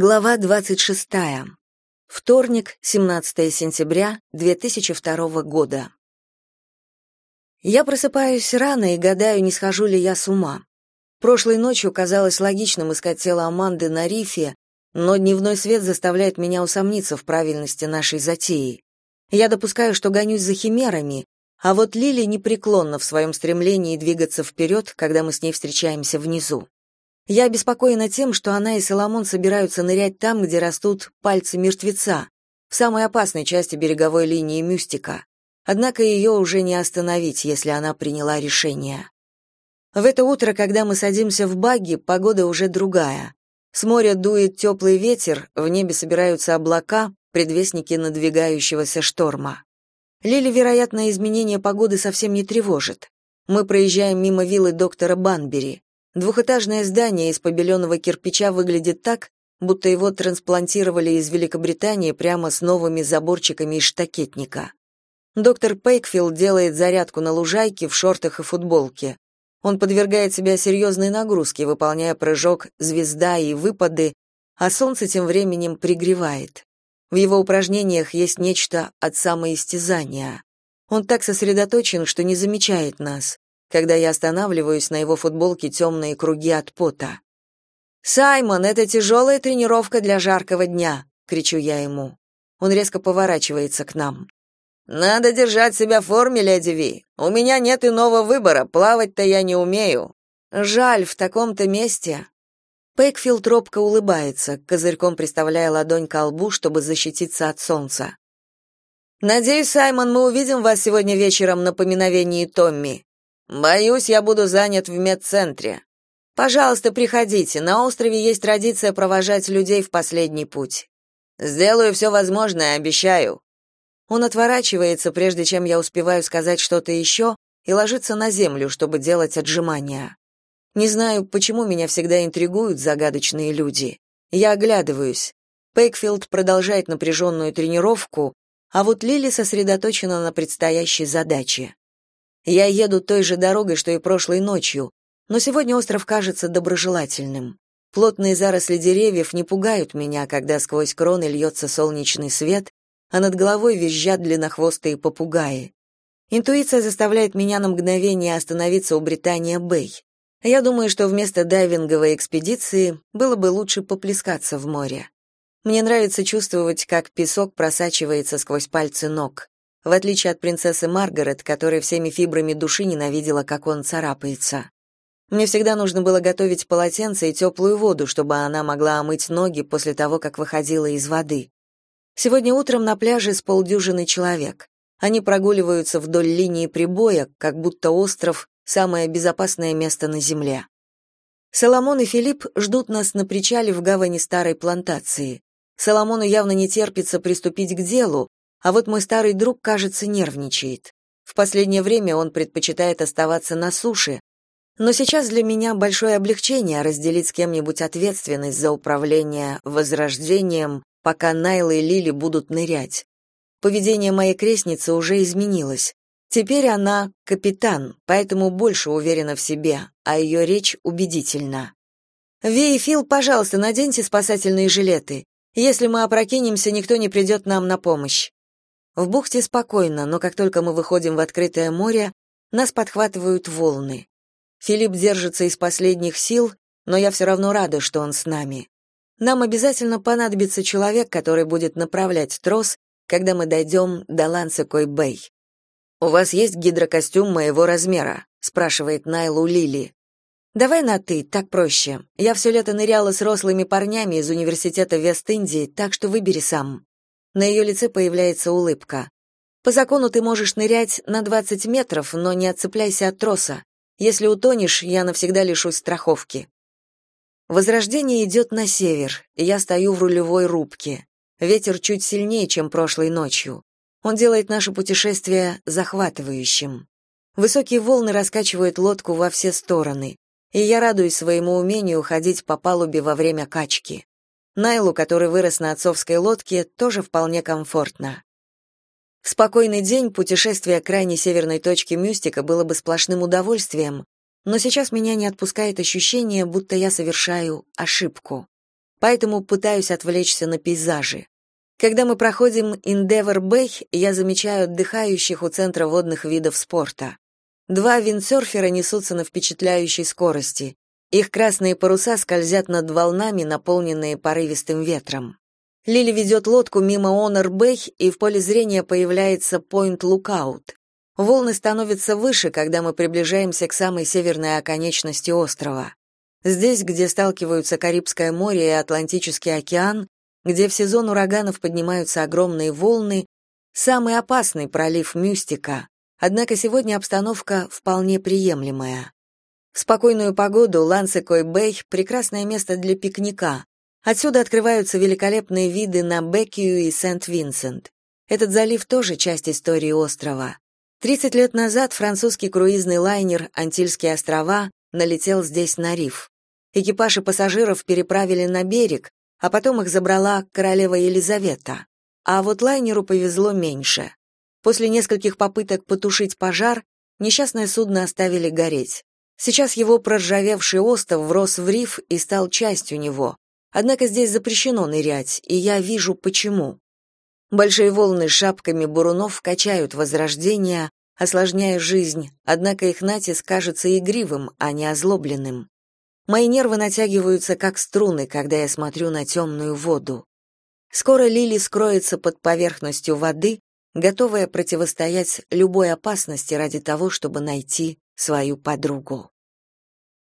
Глава 26. Вторник, 17 сентября 2002 года. Я просыпаюсь рано и гадаю, не схожу ли я с ума. Прошлой ночью казалось логичным искать тело Аманды на рифе, но дневной свет заставляет меня усомниться в правильности нашей затеи. Я допускаю, что гонюсь за химерами, а вот Лили непреклонна в своем стремлении двигаться вперед, когда мы с ней встречаемся внизу. Я обеспокоена тем, что она и Соломон собираются нырять там, где растут пальцы мертвеца, в самой опасной части береговой линии Мюстика. Однако ее уже не остановить, если она приняла решение. В это утро, когда мы садимся в багги, погода уже другая. С моря дует теплый ветер, в небе собираются облака, предвестники надвигающегося шторма. Лили, вероятно, изменение погоды совсем не тревожит. Мы проезжаем мимо виллы доктора Банбери. Двухэтажное здание из побеленного кирпича выглядит так, будто его трансплантировали из Великобритании прямо с новыми заборчиками из штакетника. Доктор Пейкфилд делает зарядку на лужайке в шортах и футболке. Он подвергает себя серьезной нагрузке, выполняя прыжок «звезда» и выпады, а солнце тем временем пригревает. В его упражнениях есть нечто от самоистязания. Он так сосредоточен, что не замечает нас когда я останавливаюсь на его футболке темные круги от пота. «Саймон, это тяжелая тренировка для жаркого дня!» — кричу я ему. Он резко поворачивается к нам. «Надо держать себя в форме, леди Ви. У меня нет иного выбора, плавать-то я не умею. Жаль, в таком-то месте». Пэкфилд робко улыбается, козырьком приставляя ладонь к лбу, чтобы защититься от солнца. «Надеюсь, Саймон, мы увидим вас сегодня вечером на поминовении Томми. Боюсь, я буду занят в медцентре. Пожалуйста, приходите. На острове есть традиция провожать людей в последний путь. Сделаю все возможное, обещаю. Он отворачивается, прежде чем я успеваю сказать что-то еще, и ложится на землю, чтобы делать отжимания. Не знаю, почему меня всегда интригуют загадочные люди. Я оглядываюсь. Пейкфилд продолжает напряженную тренировку, а вот Лили сосредоточена на предстоящей задаче. Я еду той же дорогой, что и прошлой ночью, но сегодня остров кажется доброжелательным. Плотные заросли деревьев не пугают меня, когда сквозь кроны льется солнечный свет, а над головой визжат длиннохвостые попугаи. Интуиция заставляет меня на мгновение остановиться у Британия-Бэй. Я думаю, что вместо дайвинговой экспедиции было бы лучше поплескаться в море. Мне нравится чувствовать, как песок просачивается сквозь пальцы ног в отличие от принцессы Маргарет, которая всеми фибрами души ненавидела, как он царапается. Мне всегда нужно было готовить полотенце и теплую воду, чтобы она могла омыть ноги после того, как выходила из воды. Сегодня утром на пляже с полдюжины человек. Они прогуливаются вдоль линии прибоя, как будто остров — самое безопасное место на земле. Соломон и Филипп ждут нас на причале в гавани старой плантации. Соломону явно не терпится приступить к делу, а вот мой старый друг, кажется, нервничает. В последнее время он предпочитает оставаться на суше, но сейчас для меня большое облегчение разделить с кем-нибудь ответственность за управление возрождением, пока Найл и Лили будут нырять. Поведение моей крестницы уже изменилось. Теперь она капитан, поэтому больше уверена в себе, а ее речь убедительна. «Ви и Фил, пожалуйста, наденьте спасательные жилеты. Если мы опрокинемся, никто не придет нам на помощь». В бухте спокойно, но как только мы выходим в открытое море, нас подхватывают волны. Филипп держится из последних сил, но я все равно рада, что он с нами. Нам обязательно понадобится человек, который будет направлять трос, когда мы дойдем до Лансекой-Бэй. «У вас есть гидрокостюм моего размера?» — спрашивает Найл у Лили. «Давай на «ты», так проще. Я все лето ныряла с рослыми парнями из университета Вест-Индии, так что выбери сам». На ее лице появляется улыбка. По закону ты можешь нырять на 20 метров, но не отцепляйся от троса. Если утонешь, я навсегда лишусь страховки. Возрождение идет на север, и я стою в рулевой рубке. Ветер чуть сильнее, чем прошлой ночью. Он делает наше путешествие захватывающим. Высокие волны раскачивают лодку во все стороны, и я радуюсь своему умению ходить по палубе во время качки. Найлу, который вырос на отцовской лодке, тоже вполне комфортно. В спокойный день путешествие к крайней северной точке Мюстика было бы сплошным удовольствием, но сейчас меня не отпускает ощущение, будто я совершаю ошибку. поэтому пытаюсь отвлечься на пейзажи. Когда мы проходим Endeavor Bay, я замечаю отдыхающих у центра водных видов спорта. Два виндсерфера несутся на впечатляющей скорости. Их красные паруса скользят над волнами, наполненные порывистым ветром. Лили ведет лодку мимо Honor Bay, и в поле зрения появляется Point Lookout. Волны становятся выше, когда мы приближаемся к самой северной оконечности острова. Здесь, где сталкиваются Карибское море и Атлантический океан, где в сезон ураганов поднимаются огромные волны, самый опасный пролив Мюстика. Однако сегодня обстановка вполне приемлемая. В спокойную погоду Лансекой-Бэй — прекрасное место для пикника. Отсюда открываются великолепные виды на Беккию и Сент-Винсент. Этот залив тоже часть истории острова. 30 лет назад французский круизный лайнер «Антильские острова» налетел здесь на риф. Экипаж и пассажиров переправили на берег, а потом их забрала королева Елизавета. А вот лайнеру повезло меньше. После нескольких попыток потушить пожар, несчастное судно оставили гореть. Сейчас его проржавевший остов врос в риф и стал частью него. Однако здесь запрещено нырять, и я вижу почему. Большие волны шапками бурунов качают возрождение, осложняя жизнь, однако их натиск кажется игривым, а не озлобленным. Мои нервы натягиваются как струны, когда я смотрю на темную воду. Скоро Лили скроется под поверхностью воды, готовая противостоять любой опасности ради того, чтобы найти свою подругу.